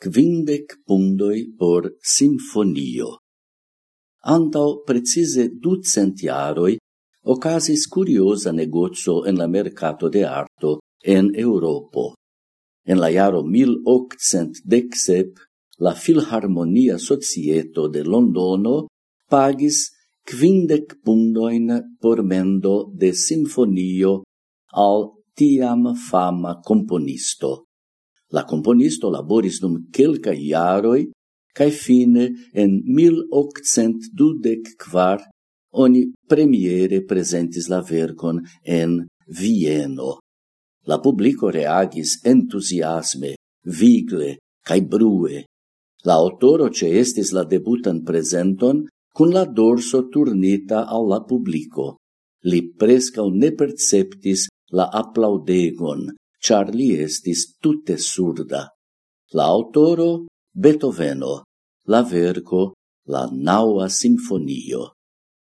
quindec pundoi por sinfonio. Antau precise ducent iaroi ocasis curiosa negozio en la mercato de arto en Europo. En la iaro 1817 la Filharmonia Societo de Londono pagis quindec pundoin por mendo de sinfonio al tiam fama componisto. La componisto laboris dum quelca iaroi, cae fine en 1824 oni premiere presentis la vercon en Vieno. La publico reagis entusiasme, vigle, cae brue. La autoro ce estis la debutan presenton cun la dorso turnita al la publico. Li prescau ne perceptis la applaudegon, char li estis tutte surda. La autoro Beethoveno, la verco la naua sinfonio.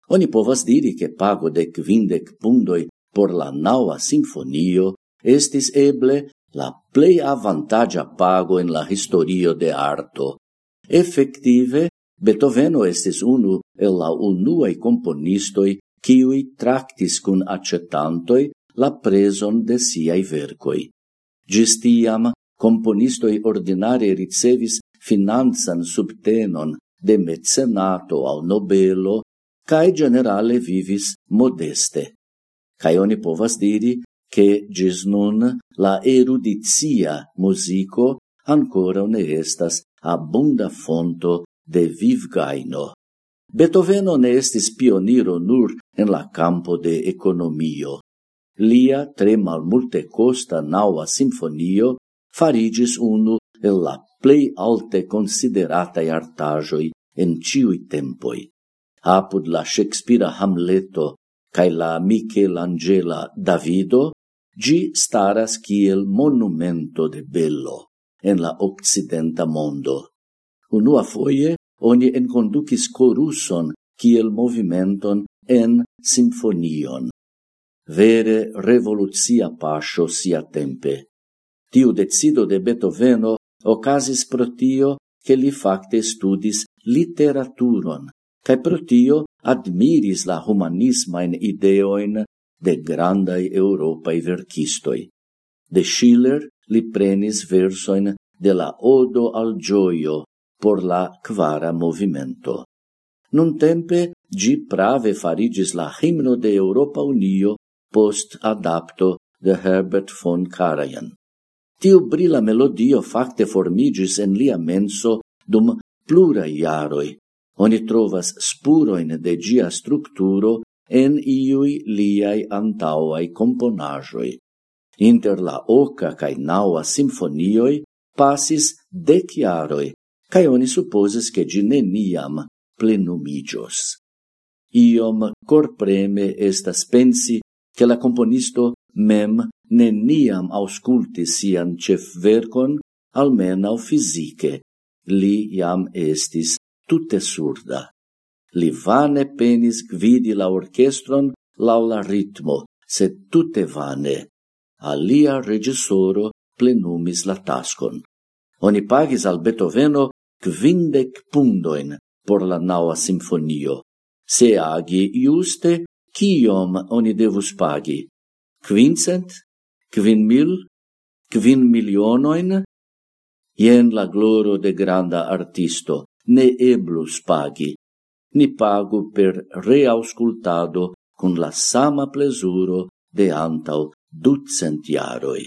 Oni povas diri che pago de quindec pundoi por la naua sinfonio estis eble la plei avantagia pago in la historio de arto. Effective, Beethoveno estis unu el la unuae componistoi kiui tractis cun accetantoi la preson de siai vercoi. Gistiam, componistoi ordinare ricevis finanzan subtenon de mecenato au nobelo, cae generale vivis modeste. Cae oni povas diri che gis nun la erudizia musico ancora ne estas abunda fonto de vivgaino. Beethoveno ne estis pioniro nur en la campo de economio, Lia tre malmulte costa naua sinfonio farigis unu el la plei alte consideratai artajoi en ciui tempoi. Apud la Shakespeare Hamleto cae la Michelangela Davido, gi staras kiel monumento de bello en la occidenta mondo. Unua foie oni enconducis coruson kiel movimenton en sinfonion, vere revolucia pascio sia tempe. Tiu decido de Beethoveno ocasis pro tio che li facte studis literaturon, cae pro tio admiris la humanismain ideoin de grandai europai verkistoi. De Schiller li prenis versoin de la Odo al Gioio por la quara movimento. Nun tempe gi prave farigis la himno de Europa Unio post adapto de Herbert von Karajan. Tiu brila melodio facte formigis en lia menso dum plura iaroi. Oni trovas spuroin de gia structuro en iui liai antauai componajoi. Inter la oca cae naua sinfonioi pasis dec iaroi, cae oni supposes che gi neniam plenumigios. Iom corpreme estas pensi che la componisto mem neniam auscultis sian cef vercon, almenau fisiche. Li iam estis tutte surda. Li vane penis gvidi la orchestron laula ritmo, sed tutte vane. Alia regisoro plenumis la tascon. Oni pagis al Beethoveno quindec pundoin por la naua sinfonio. Se agi iuste kiom oni devus pagi? Quincent? Quin mil? Quin milionoin? Ien la gloro de granda artisto, ne eblus pagi. Ni pagu per reauscultado cun la sama plesuro de antau ducent iaroi.